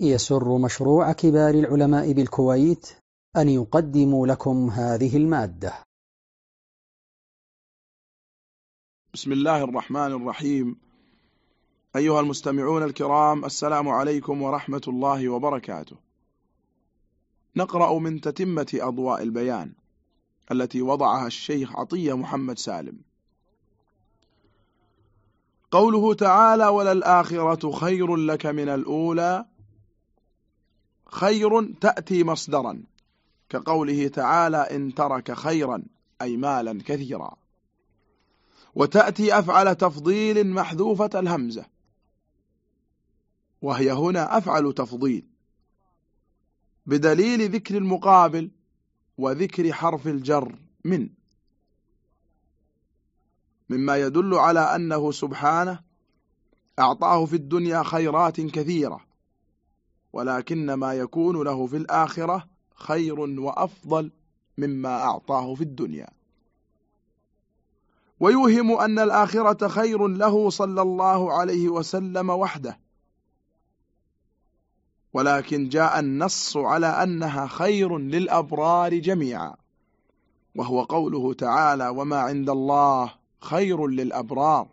يسر مشروع كبار العلماء بالكويت أن يقدم لكم هذه المادة. بسم الله الرحمن الرحيم. أيها المستمعون الكرام السلام عليكم ورحمة الله وبركاته. نقرأ من تتمة أضواء البيان التي وضعها الشيخ عطية محمد سالم. قوله تعالى وللآخرة خير لك من الأولى خير تأتي مصدرا. كقوله تعالى إن ترك خيرا أي مالا كثيرا. وتأتي أفعل تفضيل محذوفة الهمزة. وهي هنا أفعل تفضيل. بدليل ذكر المقابل وذكر حرف الجر من. مما يدل على أنه سبحانه أعطاه في الدنيا خيرات كثيرة. ولكن ما يكون له في الآخرة خير وأفضل مما أعطاه في الدنيا. ويوهم أن الآخرة خير له صلى الله عليه وسلم وحده. ولكن جاء النص على أنها خير للأبرار جميعا. وهو قوله تعالى وما عند الله خير للأبرار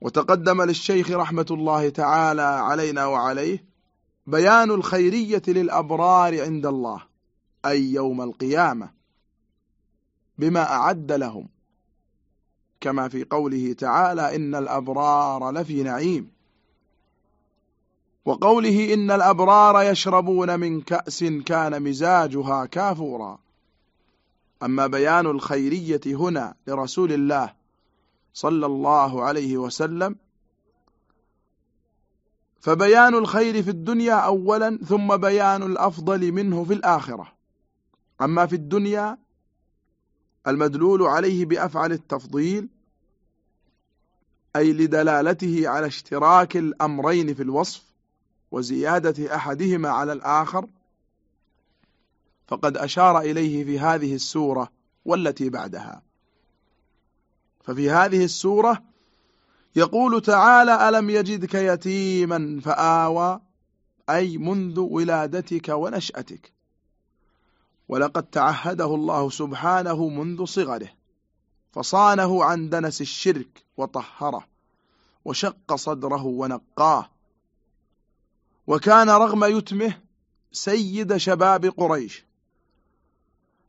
وتقدم للشيخ رحمة الله تعالى علينا وعليه بيان الخيرية للأبرار عند الله أي يوم القيامة بما أعد لهم. كما في قوله تعالى إن الأبرار لفي نعيم. وقوله إن الأبرار يشربون من كأس كان مزاجها كافورا. أما بيان الخيرية هنا لرسول الله صلى الله عليه وسلم. فبيان الخير في الدنيا أولا ثم بيان الأفضل منه في الآخرة. أما في الدنيا المدلول عليه بأفعل التفضيل أي لدلالته على اشتراك الأمرين في الوصف وزيادة أحدهما على الآخر فقد أشار إليه في هذه السورة والتي بعدها. ففي هذه السورة يقول تعالى ألم يجدك يتيما فآوى أي منذ ولادتك ونشأتك. ولقد تعهده الله سبحانه منذ صغره فصانه عن دنس الشرك وطهره وشق صدره ونقاه. وكان رغم يتمه سيد شباب قريش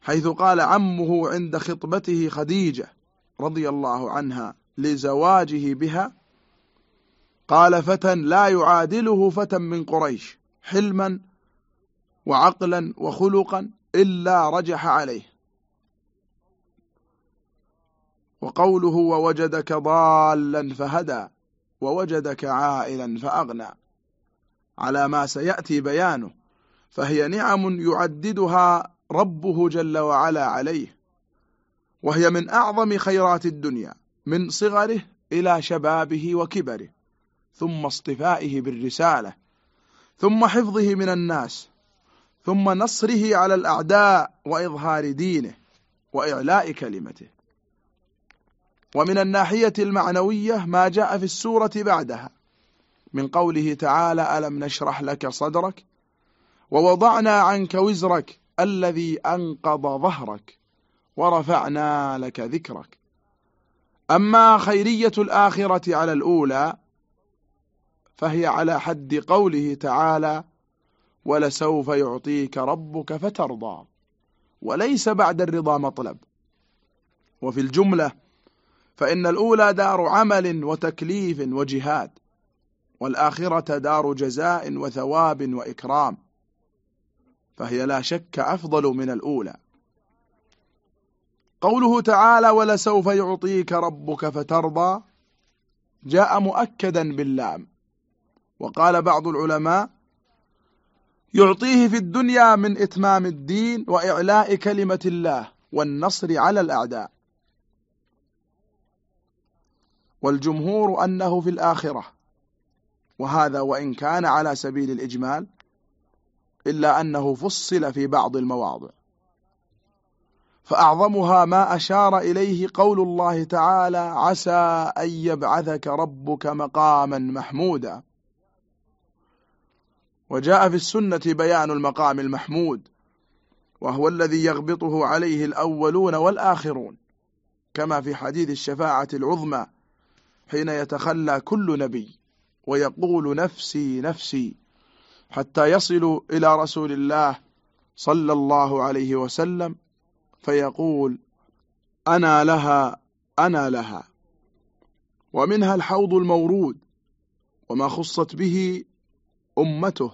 حيث قال عمه عند خطبته خديجة رضي الله عنها لزواجه بها قال فتى لا يعادله فتى من قريش حلما وعقلا وخلقا إلا رجح عليه. وقوله ووجدك ضالا فهدى ووجدك عائلا فأغنى. على ما سيأتي بيانه فهي نعم يعددها ربه جل وعلا عليه. وهي من أعظم خيرات الدنيا من صغره إلى شبابه وكبره ثم اصطفائه بالرسالة ثم حفظه من الناس ثم نصره على الأعداء وإظهار دينه وإعلاء كلمته. ومن الناحية المعنوية ما جاء في السورة بعدها من قوله تعالى ألم نشرح لك صدرك؟ ووضعنا عنك وزرك الذي أنقض ظهرك. ورفعنا لك ذكرك. أما خيرية الآخرة على الأولى فهي على حد قوله تعالى ولسوف يعطيك ربك فترضى وليس بعد الرضا مطلب وفي الجملة فإن الأولى دار عمل وتكليف وجهاد والآخرة دار جزاء وثواب وإكرام فهي لا شك أفضل من الأولى. قوله تعالى ولسوف يعطيك ربك فترضى جاء مؤكدا باللام. وقال بعض العلماء يعطيه في الدنيا من إتمام الدين وإعلاء كلمة الله والنصر على الأعداء. والجمهور أنه في الآخرة. وهذا وإن كان على سبيل الإجمال إلا أنه فصل في بعض المواضع. فأعظمها ما أشار إليه قول الله تعالى عسى أن يبعثك ربك مقاما محمودا. وجاء في السنة بيان المقام المحمود وهو الذي يغبطه عليه الأولون والآخرون كما في حديث الشفاعة العظمى حين يتخلى كل نبي ويقول نفسي نفسي حتى يصلوا إلى رسول الله صلى الله عليه وسلم. فيقول أنا لها أنا لها. ومنها الحوض المورود وما خصت به أمته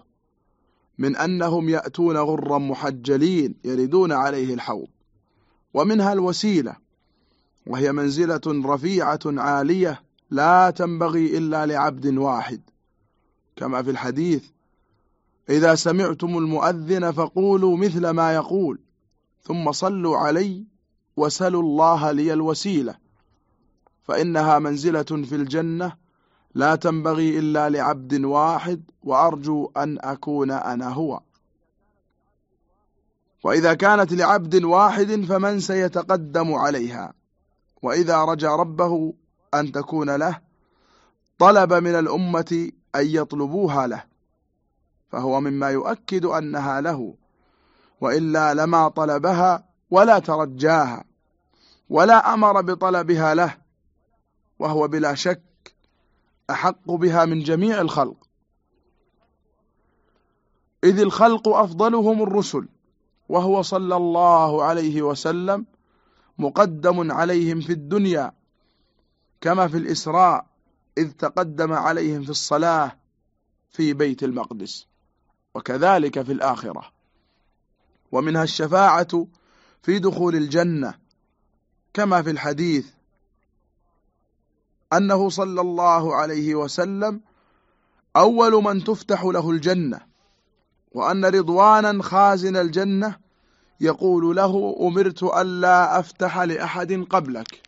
من أنهم يأتون غرا محجلين يردون عليه الحوض. ومنها الوسيلة وهي منزلة رفيعة عالية لا تنبغي إلا لعبد واحد. كما في الحديث إذا سمعتم المؤذن فقولوا مثل ما يقول. ثم صلوا علي وسلوا الله لي الوسيلة فإنها منزلة في الجنة لا تنبغي إلا لعبد واحد وأرجو أن أكون أنا هو. وإذا كانت لعبد واحد فمن سيتقدم عليها؟ وإذا رجى ربه أن تكون له طلب من الأمة أن يطلبوها له فهو مما يؤكد أنها له. وإلا لما طلبها ولا ترجاها ولا أمر بطلبها له وهو بلا شك أحق بها من جميع الخلق. إذ الخلق أفضلهم الرسل وهو صلى الله عليه وسلم مقدم عليهم في الدنيا كما في الإسراء إذ تقدم عليهم في الصلاة في بيت المقدس وكذلك في الآخرة. ومنها الشفاعة في دخول الجنة كما في الحديث أنه صلى الله عليه وسلم أول من تفتح له الجنة وأن رضوانا خازن الجنة يقول له أمرت ألا أفتح لأحد قبلك.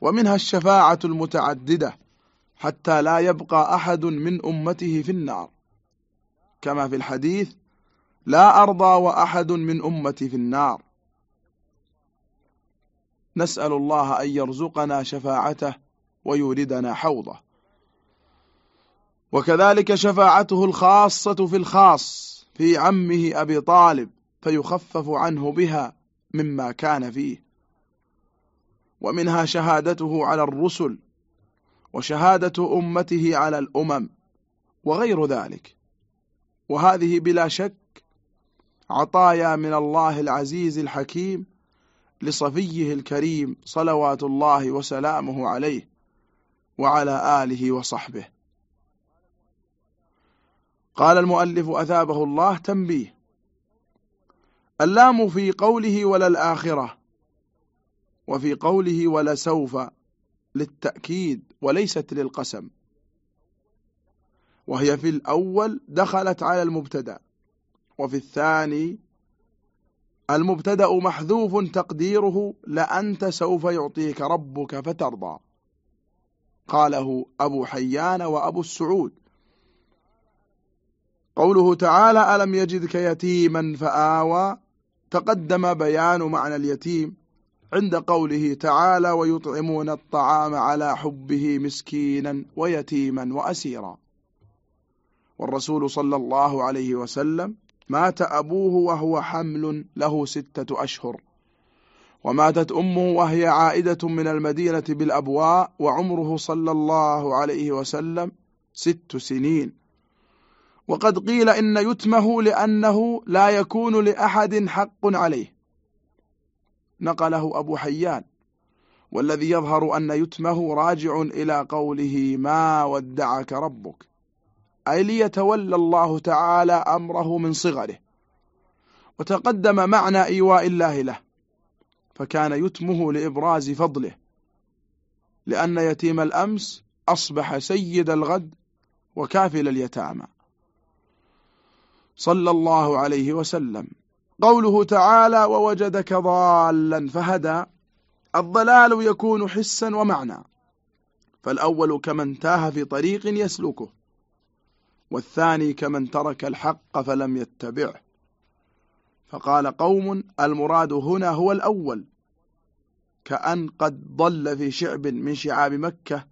ومنها الشفاعة المتعددة حتى لا يبقى أحد من أمته في النار كما في الحديث لا أرضى وأحد من أمتي في النار. نسأل الله أن يرزقنا شفاعته ويوردنا حوضه. وكذلك شفاعته الخاصة في الخاص في عمه أبي طالب فيخفف عنه بها مما كان فيه. ومنها شهادته على الرسل وشهادة أمته على الأمم وغير ذلك. وهذه بلا شك عطايا من الله العزيز الحكيم لصفيه الكريم صلوات الله وسلامه عليه وعلى آله وصحبه. قال المؤلف أثابه الله تنبيه. اللام في قوله ولا الآخرة وفي قوله ولا سوف للتأكيد وليست للقسم وهي في الأول دخلت على المبتدأ. وفي الثاني المبتدأ محذوف تقديره لأنت سوف يعطيك ربك فترضى. قاله أبو حيان وأبو السعود. قوله تعالى ألم يجدك يتيما فآوى. تقدم بيان معنى اليتيم عند قوله تعالى ويطعمون الطعام على حبه مسكينا ويتيما وأسيرا. والرسول صلى الله عليه وسلم مات أبوه وهو حمل له ستة أشهر. وماتت أمه وهي عائدة من المدينة بالأبواء وعمره صلى الله عليه وسلم ست سنين. وقد قيل إن يتمه لأنه لا يكون لأحد حق عليه. نقله أبو حيان. والذي يظهر أن يتمه راجع إلى قوله ما ودعك ربك. أي ليتولى الله تعالى أمره من صغره. وتقدم معنى إيواء الله له فكان يتمه لإبراز فضله لأن يتيم الأمس أصبح سيد الغد وكافل اليتامى. صلى الله عليه وسلم. قوله تعالى ووجدك ضالا فهدى. الضلال يكون حسا ومعنى. فالأول كمن تاه في طريق يسلكه. والثاني كمن ترك الحق فلم يتبعه. فقال قوم المراد هنا هو الأول. كأن قد ضل في شعب من شعاب مكة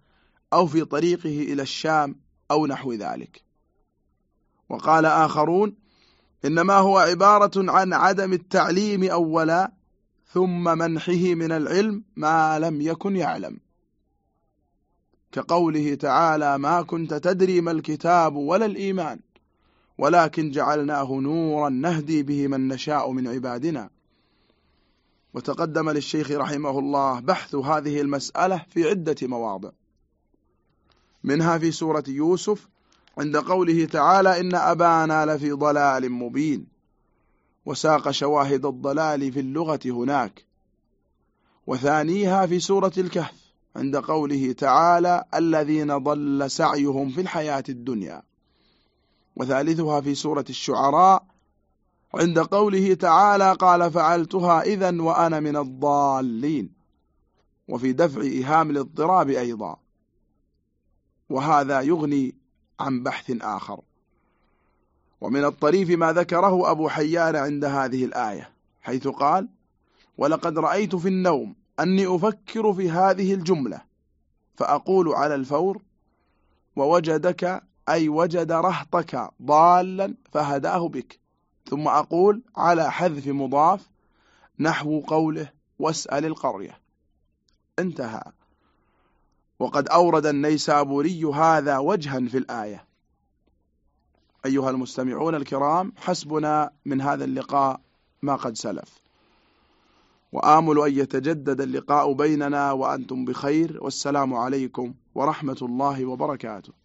أو في طريقه إلى الشام أو نحو ذلك. وقال آخرون إنما هو عبارة عن عدم التعليم أولا ثم منحه من العلم ما لم يكن يعلم. كقوله تعالى ما كنت تدري ما الكتاب ولا الإيمان ولكن جعلناه نورا نهدي به من نشاء من عبادنا. وتقدم للشيخ رحمه الله بحث هذه المسألة في عدة مواضع. منها في سورة يوسف عند قوله تعالى إن أبانا لفي ضلال مبين وساق شواهد الضلال في اللغة هناك. وثانيها في سورة الكهف عند قوله تعالى الذين ضل سعيهم في الحياة الدنيا. وثالثها في سورة الشعراء عند قوله تعالى قال فعلتها إذا وأنا من الضالين. وفي دفع إهام الاضطراب أيضا. وهذا يغني عن بحث آخر. ومن الطريف ما ذكره أبو حيان عند هذه الآية حيث قال ولقد رأيت في النوم أني أفكر في هذه الجملة فأقول على الفور ووجدك أي وجد رهطك ضالا فهداه بك. ثم أقول على حذف مضاف نحو قوله واسأل القرية. انتهى. وقد أورد النيسابوري هذا وجها في الآية. أيها المستمعون الكرام حسبنا من هذا اللقاء ما قد سلف. وآمل أن يتجدد اللقاء بيننا وأنتم بخير والسلام عليكم ورحمة الله وبركاته.